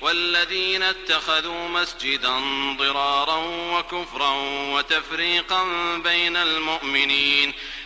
والذين اتخذوا مسجدا ضرارا وكفرا وتفريقا بين المؤمنين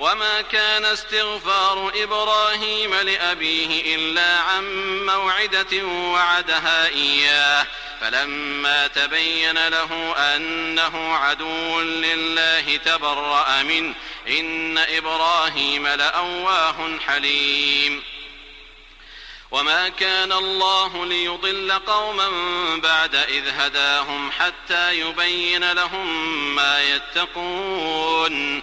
وما كان استغفار إبراهيم لأبيه إلا عن موعدة وعدها إياه فلما تبين له أنه عدو لله تبرأ منه إن إبراهيم لأواه حليم. وما كان الله ليضل قوما بعد إذ هداهم حتى يبين لهم ما يتقون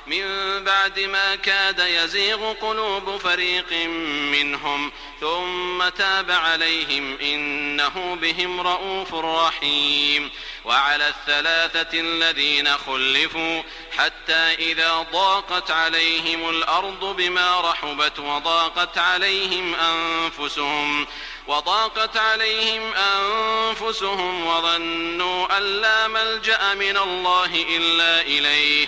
من بعد ما كاد يزيغ قلوب فريق منهم ثم تاب عليهم إنه بهم رءوف رحيم. وعلى الثلاثة الذين خلفوا حتى إذا ضاقت عليهم الأرض بما رحبت وضاقت عليهم أنفسهم وضاقت عليهم أنفسهم وظنوا أن لا ملجأ من الله إلا إليه.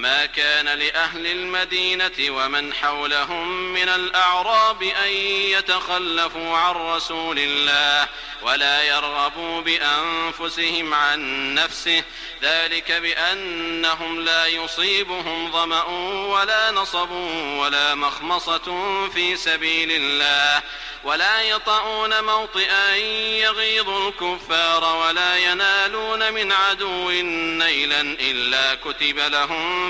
ما كان لأهل المدينة ومن حولهم من الأعراب أن يتخلفوا عن رسول الله ولا يرغبوا بأنفسهم عن نفسه. ذلك بأنهم لا يصيبهم ظمأ ولا نصب ولا مخمصة في سبيل الله. ولا يطؤون موطئا يغيظ الكفار ولا ينالون من عدو نيلا إلا كتب لهم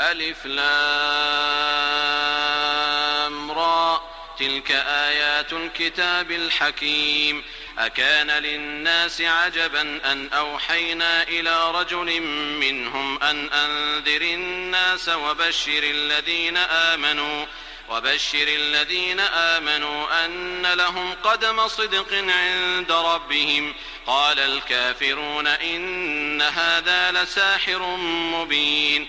ألف لام را. تلك آيات الكتاب الحكيم. أكان للناس عجبا أن أوحينا إلى رجل منهم أن أنذر الناس وبشر الذين آمنوا وبشر الذين آمنوا أن لهم قدم صدق عند ربهم. قال الكافرون إن هذا لساحر مبين.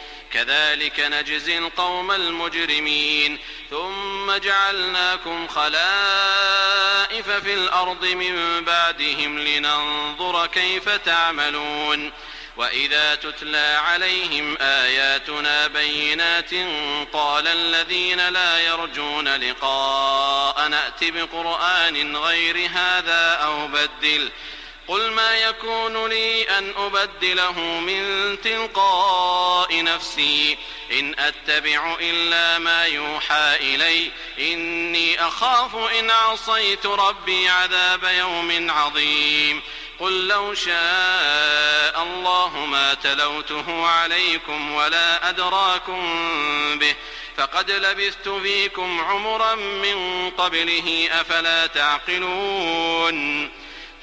كذلك نجزي القوم المجرمين. ثم جعلناكم خلائف في الأرض من بعدهم لننظر كيف تعملون. وإذا تتلى عليهم آياتنا بينات قال الذين لا يرجون لقاء نأت بقرآن غير هذا أو بدل. قل ما يكون لي أن أبدله من تلقاء نفسي إن أتبع إلا ما يوحى إلي إني أخاف إن عصيت ربي عذاب يوم عظيم قل لو شاء الله ما تلوته عليكم ولا أدراكم به فقد لبثت فيكم عمرا من قبله أفلا تعقلون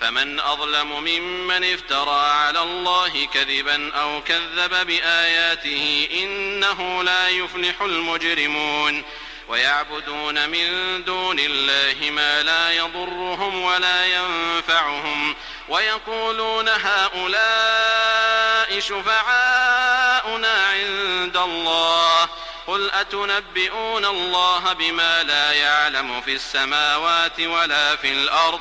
فمن أظلم ممن افترى على الله كذبا أو كذب بآياته إنه لا يفلح المجرمون ويعبدون من دون الله ما لا يضرهم ولا ينفعهم ويقولون هؤلاء شفعاؤنا عند الله قل أتنبئون الله بما لا يعلم في السماوات ولا في الأرض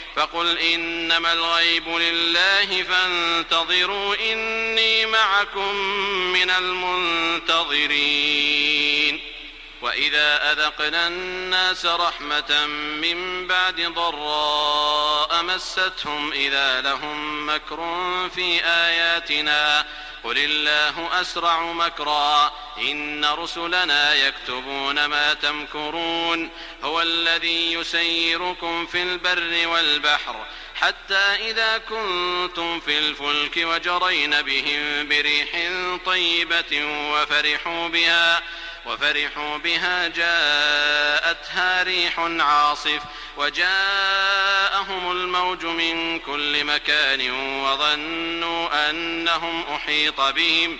فقل إنما الغيب لله فانتظروا إني معكم من المنتظرين. وإذا أذقنا الناس رحمة من بعد ضراء مستهم إذا لهم مكر في آياتنا. قل الله أسرع مكرا. إن رسلنا يكتبون ما تمكرون هو الذي يسيركم في البر والبحر حتى إذا كنتم في الفلك وجرين بهم بريح طيبة وفرحوا بها وفرحوا بها جاءتها ريح عاصف وجاءهم الموج من كل مكان وظنوا أنهم أحيط بهم